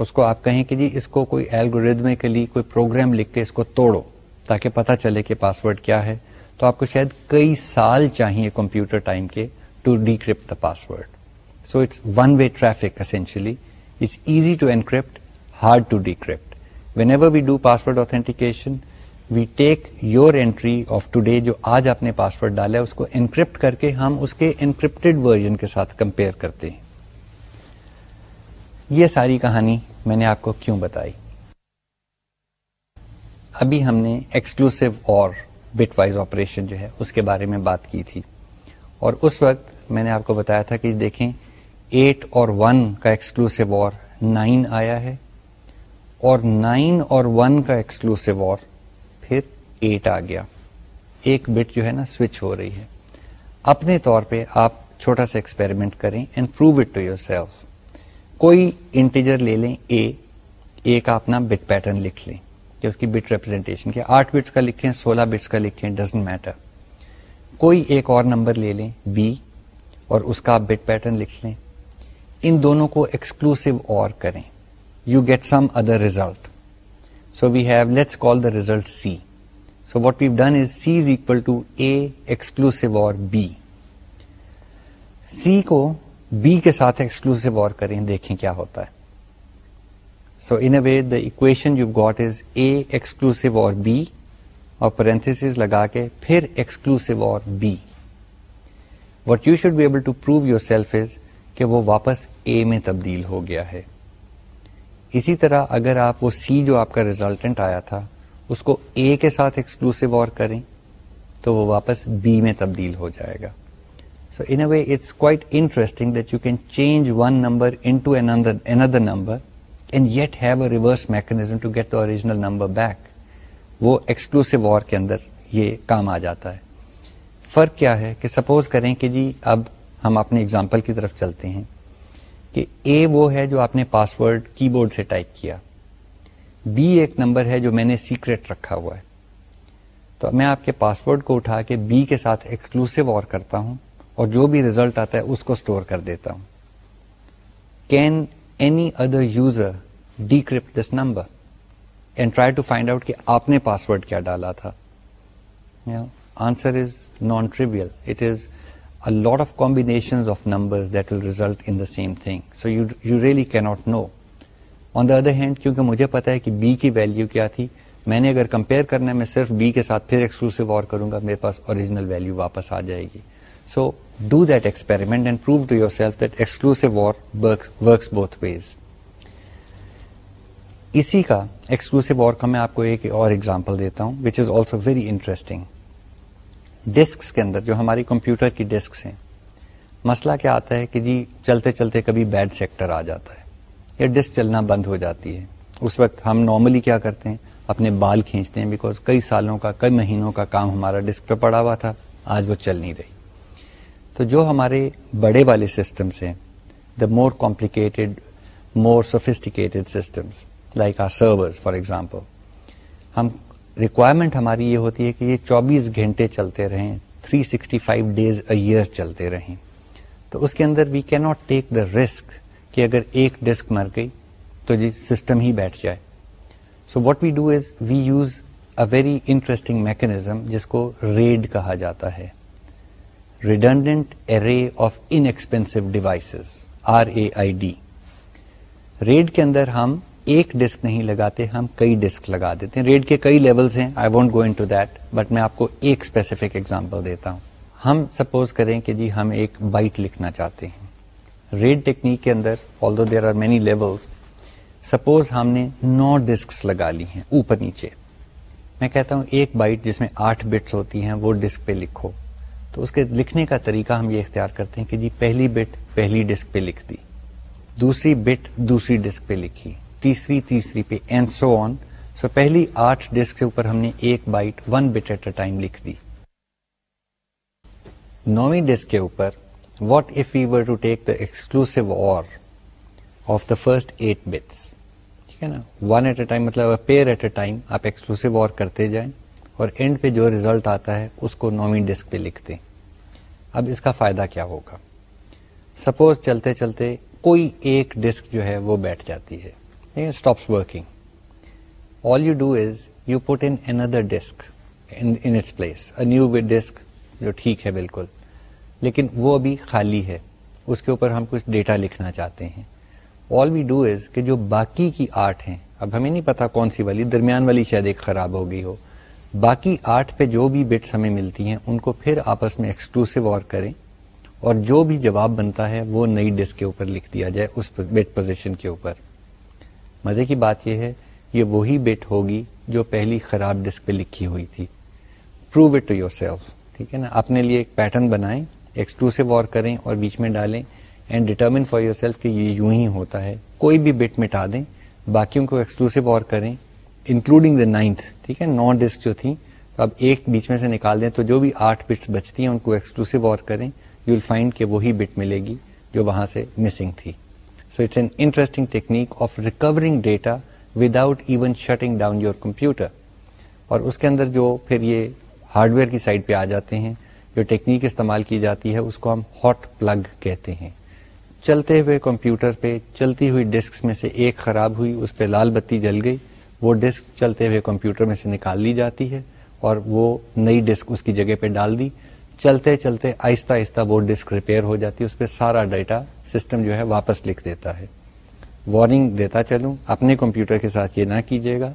اس کو آپ کہیں کہ جی اس کو کوئی الگوریدمیکلی کوئی پروگرام لکھ کے اس کو توڑو تاکہ پتہ چلے کہ پاس ورڈ کیا ہے تو آپ کو شاید کئی سال چاہیے کمپیوٹر ٹائم کے to decrypt the word so it's one way traffic essentially it's easy to encrypt hard to decrypt whenever we do password authentication we take your entry of today جو آج آپ نے ورڈ ڈالا ہے اس کو encrypt کر کے ہم اس کے انکرپٹیڈ ورژن کے ساتھ کمپیئر کرتے ہیں یہ ساری کہانی میں نے آپ کو کیوں بتائی ابھی ہم نے exclusive or bitwise operation جو ہے اس کے بارے میں بات کی تھی اور اس وقت میں نے آپ کو بتایا تھا کہ دیکھیں ایٹ اور ون کا ایکسکلوسو اور نائن آیا ہے اور نائن اور ون کا ایکسکلوسو اور پھر ایٹ آ گیا ایک بٹ جو ہے نا سوئچ ہو رہی ہے اپنے طور پہ آپ چھوٹا سا ایکسپیریمنٹ کریں and prove it to yourself کوئی انٹیجر لے لیں اے اے کا اپنا بٹ پیٹرن لکھ لیں کہ اس کی بٹ ریپرزینٹیشن آٹھ بٹس کا لکھیں سولہ بٹس کا لکھیں ڈزنٹ میٹر کوئی ایک اور نمبر لے لیں بی اور اس کا بٹ پیٹرن لکھ لیں ان دونوں کو ایکسکلوسو اور کریں you get some other result so we have let's call the result C so what we've done is C is equal to A exclusive or B C کو B کے ساتھ exclusive or کریں دیکھیں کیا ہوتا ہے so in a way the equation you got is A exclusive or B اور parenthesis لگا کے پھر exclusive or B what you should be able to prove yourself is کہ وہ واپس اے میں تبدیل ہو گیا ہے اسی طرح اگر آپ وہ سی جو آپ کا ریزلٹنٹ آیا تھا اس کو اے کے ساتھ ایکسکلوسو اور کریں تو وہ واپس بی میں تبدیل ہو جائے گا کام آ جاتا ہے فرق کیا ہے کہ سپوز کریں کہ جی اب ہم اپنے چلتے ہیں کہ وہ ہے جو آپ نے ورڈ کی بورڈ سے ٹائپ کیا نمبر ہے جو میں نے سیکرٹ رکھا ہوا ہے تو میں آپ کے پاس وڈ کو اٹھا کے بی کے ساتھ ایکسکلوسو وار کرتا ہوں اور جو بھی ریزلٹ آتا ہے اس کو اسٹور کر دیتا ہوں can any other user decrypt this number and try to find out کہ آپ نے پاس کیا ڈالا تھا answer is is none it a lot of combination of number that will result in the same thing so you you really کی not know on the other hand کیونکہ مجھے پتا ہے کہ بی کی ویلو کیا تھی میں نے اگر کمپیئر کرنا ہے میں صرف بی کے ساتھ پھر ایکسکلوسو اور کروں گا میرے پاس اوریجنل ویلو واپس آ جائے گی so do that experiment and prove to yourself that exclusive or works both ways اسی کا ایکسکلوسو وار کا میں آپ کو ایک اور ایگزامپل دیتا ہوں which is also very interesting disks disks کے اندر جو ہماری کمپیوٹر کی ہیں مسئلہ کیا آتا ہے کہ جی چلتے چلتے کبھی بیڈ سیکٹر آ جاتا ہے یا ڈسک چلنا بند ہو جاتی ہے اس وقت ہم نارملی کیا کرتے ہیں اپنے بال کھینچتے ہیں بیکاز کئی سالوں کا کئی مہینوں کا کام ہمارا ڈسک پہ پڑا ہوا تھا آج وہ چل نہیں رہی تو جو ہمارے بڑے والے سسٹمس ہیں the more complicated more sophisticated systems like our server for example ہم ریکوائرمنٹ ہماری یہ ہوتی ہے کہ یہ چوبیس گھنٹے چلتے رہیں 365 sixty five days a year چلتے رہیں تو اس کے اندر we not take the risk کہ اگر ایک ڈسک مر گئی تو جی سسٹم ہی بیٹھ جائے so what we do is we use a very interesting mechanism جس کو ریڈ کہا جاتا ہے redundant array of devices R A I D RAID کے اندر ہم ایک ڈسک نہیں لگاتے ہم کئی ڈسک لگا دیتے ہیں ریڈ کے کئی ہیں I won't go that but میں آپ کو ایک اسپیسیفک ایگزامپل دیتا ہوں ہم سپوز کریں کہ جی ہم ایک بائٹ لکھنا چاہتے ہیں ریڈ ٹیکنیک کے اندر although there are many suppose ہم نے نو ڈسک لگا لی ہیں اوپر نیچے میں کہتا ہوں ایک بائٹ جس میں آٹھ بٹس ہوتی ہیں وہ ڈسک پہ لکھو تو اس کے لکھنے کا طریقہ ہم یہ اختیار کرتے ہیں کہ جی پہلی بٹ پہلی ڈسک پہ لکھ دی دوسری بٹ دوسری ڈسک پہ لکھی تیسری تیسری پہ اینڈ سو آن سو پہلی آٹھ ڈسک کے اوپر ہم نے ایک byte one bit at a time لکھ دی نویں ڈسک کے اوپر what if you were to take the or of the first eight bits ٹھیک ہے نا ون ایٹ اے ٹائم مطلب پیئر ایٹ اے ٹائم آپ ایکسکلوسو اور کرتے جائیں اور اینڈ پہ جو رزلٹ آتا ہے اس کو نومی ڈسک پہ لکھتے اب اس کا فائدہ کیا ہوگا سپوز چلتے چلتے کوئی ایک ڈسک جو ہے وہ بیٹھ جاتی ہے stops working all you do is you put another disk in its place a new disk جو ٹھیک ہے بالکل لیکن وہ ابھی خالی ہے اس کے اوپر ہم کچھ ڈیٹا لکھنا چاہتے ہیں آل وی ڈو از کہ جو باقی کی آرٹ ہیں اب ہمیں نہیں پتا کون سی والی درمیان والی شاید ایک خراب ہو گئی ہو باقی آٹھ پہ جو بھی بٹس ہمیں ملتی ہیں ان کو پھر آپس میں ایکسکلوسو اور کریں اور جو بھی جواب بنتا ہے وہ نئی ڈسک کے اوپر لکھ دیا جائے اس بٹ پوزیشن کے اوپر مزے کی بات یہ ہے یہ وہی بٹ ہوگی جو پہلی خراب ڈسک پہ لکھی ہوئی تھی prove it to yourself ٹھیک ہے نا اپنے لیے ایک پیٹرن بنائیں ایکسکلوسو اور کریں اور بیچ میں ڈالیں and determine for yourself کہ یہ یوں ہی ہوتا ہے کوئی بھی بٹ مٹا دیں باقیوں کو ایکسکلوسو اور کریں انکلوڈنگ دا نائنتھ ٹھیک ہے نو ڈسک جو تو اب ایک بیچ میں سے نکال دیں تو جو بھی آٹھ بٹس بچتی ہیں ان کو ایکسکلوسو اور کریں یو ول فائنڈ کہ وہی بٹ ملے گی جو وہاں سے مسنگ تھی so it's an interesting technique of recovering data without even shutting down your computer اور اس کے اندر جو پھر یہ ہارڈ ویئر کی سائڈ پہ آ جاتے ہیں جو ٹیکنیک استعمال کی جاتی ہے اس کو ہم ہاٹ پلگ کہتے ہیں چلتے ہوئے کمپیوٹر پہ چلتی ہوئی ڈسک میں سے ایک خراب ہوئی اس پہ لال بتی جل گئی وہ ڈسک چلتے ہوئے کمپیوٹر میں سے نکال لی جاتی ہے اور وہ نئی ڈسک اس کی جگہ پہ ڈال دی چلتے چلتے آہستہ آہستہ وہ ڈسک ریپیئر ہو جاتی ہے اس پہ سارا ڈیٹا سسٹم جو ہے واپس لکھ دیتا ہے وارننگ دیتا چلوں اپنے کمپیوٹر کے ساتھ یہ نہ کیجیے گا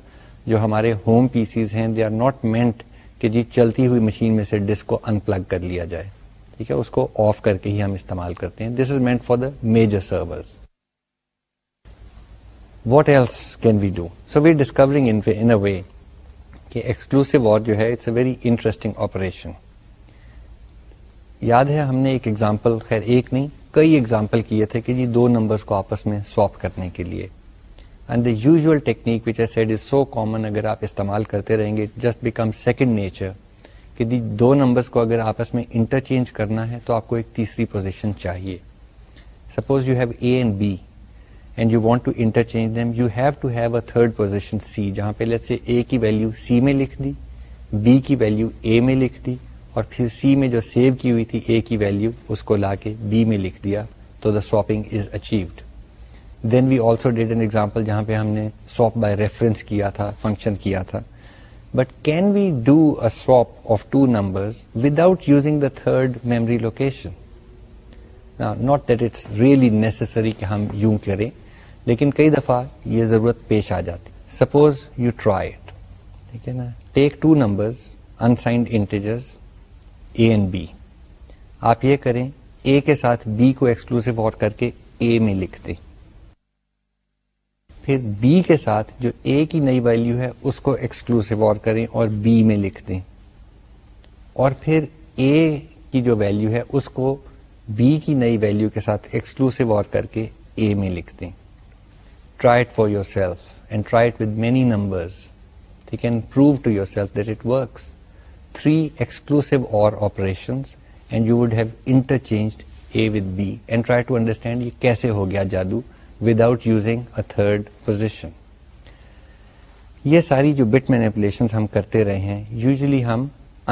جو ہمارے ہوم پیسیز ہیں دے آر ناٹ مینٹ کہ جی چلتی ہوئی مشین میں سے ڈسک کو ان پلگ کر لیا جائے ٹھیک ہے اس کو آف کر کے ہی ہم استعمال کرتے ہیں this is meant for the major service what else can we do so we discovering in a way کہ ایکسکلوسو وار جو ہے it's a very interesting operation یاد ہے ہم نے ایک ایگزامپل خیر ایک نہیں کئی ایگزامپل کیے تھے کہ جی دو نمبرس کو آپس میں سواپ کرنے کے لیے and the usual technique which I said is so common اگر آپ استعمال کرتے رہیں گے جسٹ بیکم سیکنڈ نیچر کہ دی جی دو نمبرس کو اگر آپس میں انٹرچینج کرنا ہے تو آپ کو ایک تیسری پوزیشن چاہیے suppose you have A and B and you want to interchange them you have to have a third position C جہاں پہ لیٹ سے اے کی ویلیو سی میں لکھ دی بی کی ویلیو اے میں لکھ دی اور پھر سی میں جو سیو کی ہوئی تھی اے کی ویلیو اس کو لا کے بی میں لکھ دیا تو the swapping is achieved then we also did an example جہاں پہ ہم نے سواپ بائی ریفرنس کیا تھا فنکشن کیا تھا but can we do a swap of two numbers without using the third memory location not that it's really necessary کہ ہم یوں کریں لیکن کئی دفعہ یہ ضرورت پیش آ جاتی سپوز یو ٹرائی اٹ ٹھیک ہے نا take two numbers unsigned integers A and B آپ یہ کریں اے کے ساتھ بی کو ایکسکلوسو اور کر کے اے میں لکھ دیں پھر بی کے ساتھ جو اے کی نئی ویلو ہے اس کو ایکسکلوسو اور کریں اور بی میں لکھ دیں اور پھر اے کی جو ویلو ہے اس کو بی کی نئی ویلو کے ساتھ ایکسکلوسو اور کر کے اے میں لکھ دیں try it for yourself and try it with many numbers you you can prove to yourself that it works three exclusive or operations and would have interchanged A with B and try to understand یہ کیسے ہو گیا جادو without using a third position یہ ساری جو but مین ہم کرتے رہے ہیں یوزلی ہم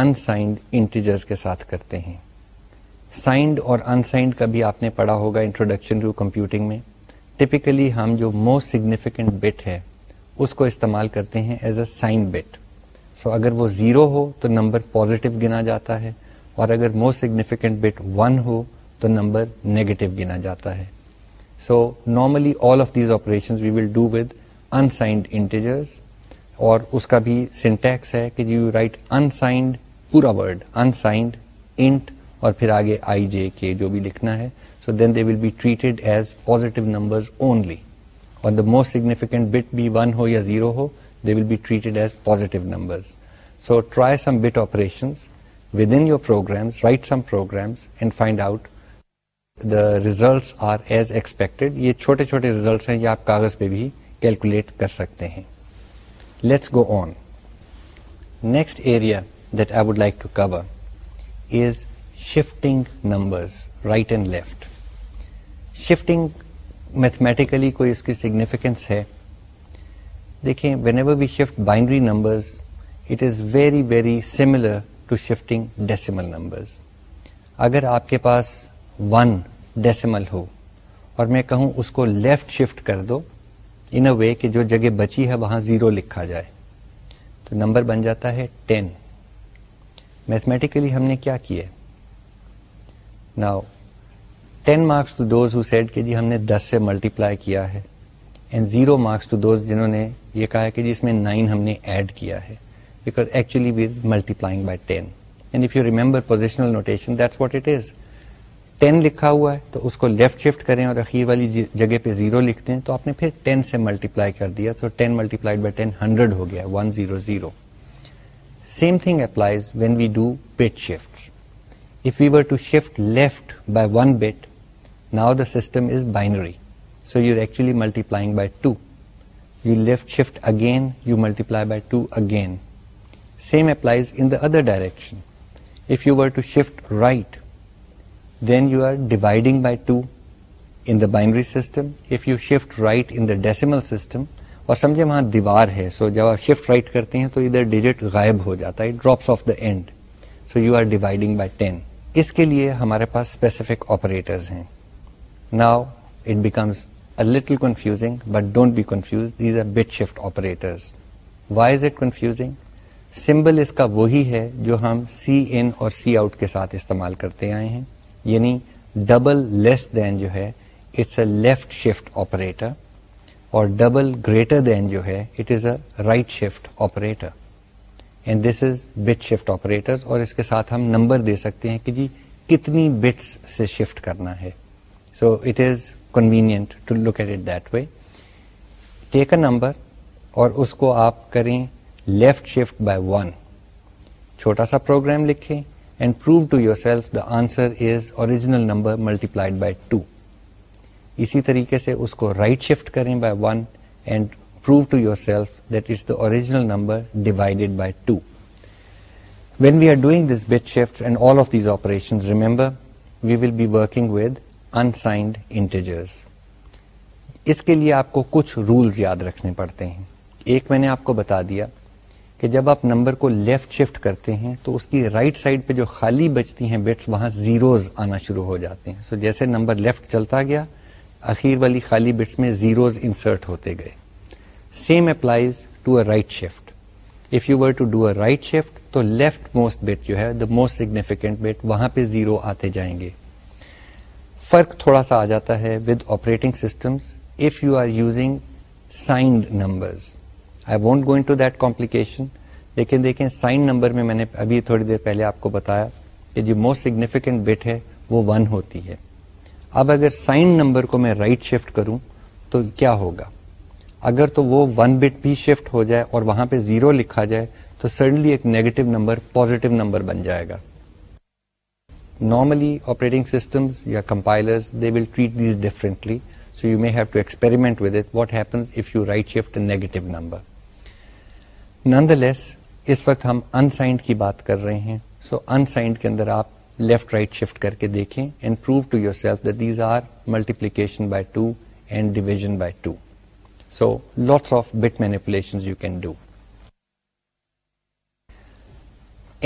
انسائنڈ انٹیجر کے ساتھ کرتے ہیں سائنڈ اور انسائنڈ کا بھی آپ نے پڑھا ہوگا انٹروڈکشن ٹو کمپیوٹنگ میں ٹپیکلی ہم جو موسٹ سگنیفیکینٹ بٹ ہے اس کو استعمال کرتے ہیں as a sign bit so اگر وہ زیرو ہو تو نمبر پازیٹو گنا جاتا ہے اور اگر موسٹ سگنیفیکینٹ بٹ ون ہو تو نمبر نیگیٹو گنا جاتا ہے so normally all of these operation we will do with unsigned integers اور اس کا بھی سنٹیکس ہے کہ یو رائٹ انسائنڈ پورا ورڈ انسائنڈ انٹ اور پھر آگے آئی جے کے جو بھی لکھنا ہے so then they will be treated as positive number only اور the most significant zero who they will be treated as positive number so try some bit operation with in your programs write some programs and find out the results are as expected یہ چھوٹے چھوٹے results ہیں یا آپ کاغذ پہ بھی calculate کر سکتے ہیں let's go on next area that I would like to cover is shifting number right and left shifting mathematically کوئی اس کی سگنیفیکینس ہے دیکھیں whenever we shift binary numbers it is very very similar to shifting decimal numbers اگر آپ کے پاس one decimal ہو اور میں کہوں اس کو لیفٹ شفٹ کر دو ان اے وے کہ جو جگہ بچی ہے وہاں زیرو لکھا جائے تو نمبر بن جاتا ہے ٹین میتھمیٹیکلی ہم نے کیا کیا now ten marks to those who said کہ جی ہم نے دس سے ملٹیپلائی کیا ہے and zero marks to those جنہوں نے یہ کہا کہ جی اس میں نائن ہم نے ایڈ کیا ہے because actually we multiplying what it is ten لکھا ہوا ہے تو اس کو لیفٹ شفٹ کریں اور اخیر والی جی- جگہ پہ زیرو لکھتے ہیں تو آپ نے پھر ٹین سے ملٹیپلائی کر دیا تو ten multiplied by ten hundred ہو گیا one zero zero same thing applies when we do bit shift if you were to shift left by one bit now the system is by so you actually binary system shift again you right in other direction system اور سمجھے وہاں دیوار ہے so جب آپ shift right کرتے ہیں تو ادھر ڈیجٹ غائب ہو جاتا ہے drops off the end so you are dividing by ten اس کے لیے ہمارے پاس اسپیسیفک آپریٹرز ہیں نا it becomes but don't be confuse symbol اس کا وہی ہے جو ہم سی ان اور سی آؤٹ کے ساتھ استعمال کرتے آئے ہیں یعنی ڈبل لیس دین جو ہے it's a left shift operator اور ڈبل گریٹر دین جو ہے it is a right shift operator and this is bit shift operator اور اس کے ساتھ ہم نمبر دے سکتے ہیں کہ جی کتنی بٹس سے شفٹ کرنا ہے so it is convenient to look at it that way take a number اور اس کو آپ کریں لیفٹ شفٹ بائی ون چھوٹا سا پروگرام لکھیں and prove to yourself the answer is original number multiplied by two اسی طریقے سے اس کو رائٹ شفٹ کریں by one and prove to yourself that is the original number divided by two when we are doing this shift and all of these operation remember we will be working with unsigned integers اس کے لیے آپ کو کچھ rules یاد رکھنے پڑتے ہیں ایک میں نے آپ کو بتا دیا کہ جب آپ نمبر کو لیفٹ شفٹ کرتے ہیں تو اس کی رائٹ right سائڈ پہ جو خالی بچتی ہیں بٹس وہاں زیروز آنا شروع ہو جاتے ہیں سو so جیسے نمبر لیفٹ چلتا گیا اخیر والی خالی بٹس میں زیروز انسرٹ ہوتے گئے same applies to a right shift if you were to do a right shift تو لیفٹ موسٹ بٹ جو ہے دا موسٹ سگنیفیکینٹ بٹ وہاں پہ زیرو آتے جائیں گے فرق تھوڑا سا آ جاتا ہے with operating systems if you are using signed numbers I won't going to that complication لیکن دیکھیں سائن نمبر میں میں نے ابھی تھوڑی دیر پہلے آپ کو بتایا کہ جو موسٹ سگنیفیکینٹ بٹ ہے وہ ون ہوتی ہے اب اگر سائن نمبر کو میں رائٹ right شفٹ کروں تو کیا ہوگا اگر تو وہ ون بٹ بھی شفٹ ہو جائے اور وہاں پہ زیرو لکھا جائے تو سڈنلی ایک نیگیٹو نمبر پوزیٹو نمبر بن جائے گا نارملی آپ سسٹم یا compiler will treat these differently so you may to experiment نند اس وقت ہم انسائنڈ کی بات کر رہے ہیں سو انسائنڈ کے اندر آپ لیفٹ رائٹ شفٹ کر کے دیکھیں and prove to you self these are multiplication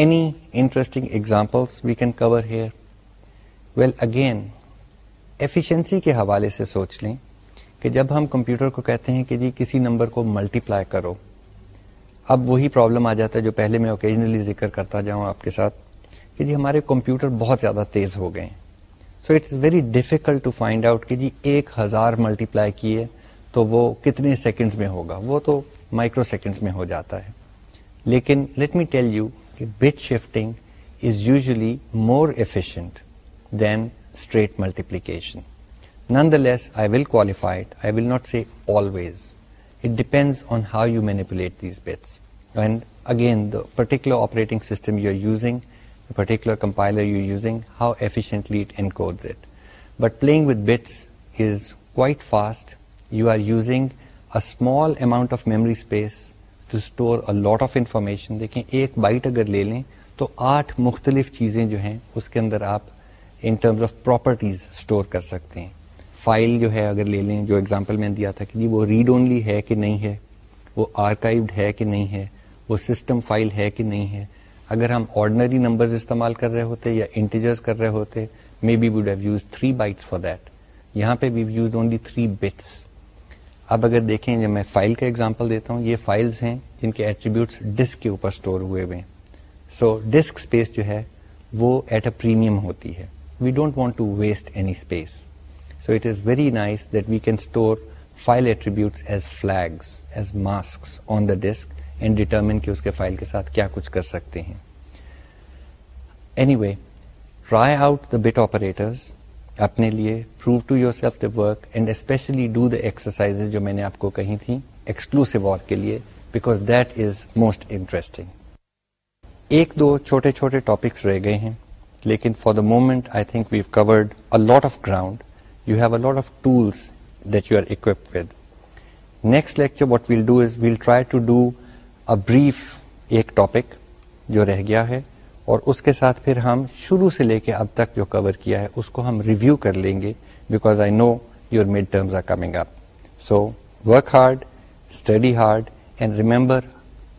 any interesting examples we can cover here well again efficiency کے حوالے سے سوچ لیں کہ جب ہم کمپیوٹر کو کہتے ہیں کہ جی کسی نمبر کو ملٹی پلائی کرو اب وہی پرابلم آ جاتا ہے جو پہلے میں اوکیجنلی ذکر کرتا جاؤں آپ کے ساتھ کہ جی ہمارے کمپیوٹر بہت زیادہ تیز ہو گئے ہیں so it is very difficult to find out کہ جی ایک ہزار ملٹی پلائی کیے تو وہ کتنے سیکنڈز میں ہوگا وہ تو مائکرو سیکنڈز میں ہو جاتا ہے لیکن let me tell you Bit shifting is usually more efficient than straight multiplication. Nonetheless, I will qualify it. I will not say always. It depends on how you manipulate these bits. And again, the particular operating system you're using, the particular compiler you're using, how efficiently it encodes it. But playing with bits is quite fast. You are using a small amount of memory space store lot of information دیکھیں ایک byte اگر لے لیں تو آٹھ مختلف چیزیں جو ہیں اس کے اندر آپ in terms of properties store کر سکتے ہیں فائل جو ہے اگر لے لیں جو اگزامپل میں نے دیا تھا کہ جی وہ ریڈ اونلی ہے کہ نہیں ہے وہ آرکائوڈ ہے کہ نہیں ہے وہ سسٹم فائل ہے کہ نہیں ہے اگر ہم آرڈنری نمبرز استعمال کر رہے ہوتے یا انٹیجرز کر رہے ہوتے may be would three bytes for that یہاں پہ یوز اونلی تھری بٹس اب اگر دیکھیں جب میں فائل کا ایگزامپل دیتا ہوں یہ فائلز ہیں جن کے ایٹریبیوٹس ڈسک کے اوپر اسٹور ہوئے ہوئے ہیں سو ڈسک اسپیس جو ہے وہ ایٹ اے پریمیم ہوتی ہے we don't want to waste any space so it is very nice that we can store file attributes as flags as masks on the disk and determine کہ اس کے file کے ساتھ کیا کچھ کر سکتے ہیں anyway try out the bit operators اپنے لیے prove to yourself the work and especially do the exercise جو میں نے آپ کو کہی تھیں ایکسکلوسو اور کے لیے because that is most interesting ایک دو چھوٹے چھوٹے ٹاپکس رہ گئے ہیں لیکن for the moment I think we've covered lot of ground you have a lot of tools that you are equipped with next lecture what we'll do is we'll try to do a brief ایک topic جو رہ گیا ہے اور اس کے ساتھ پھر ہم شروع سے لے کے اب تک جو کور کیا ہے اس کو ہم ریویو کر لیں گے because I know your midterms are coming up so work hard study hard and remember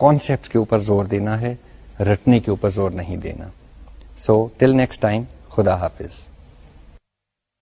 concept کے اوپر زور دینا ہے رٹنے کے اوپر زور نہیں دینا سو ٹل نیکسٹ ٹائم خدا حافظ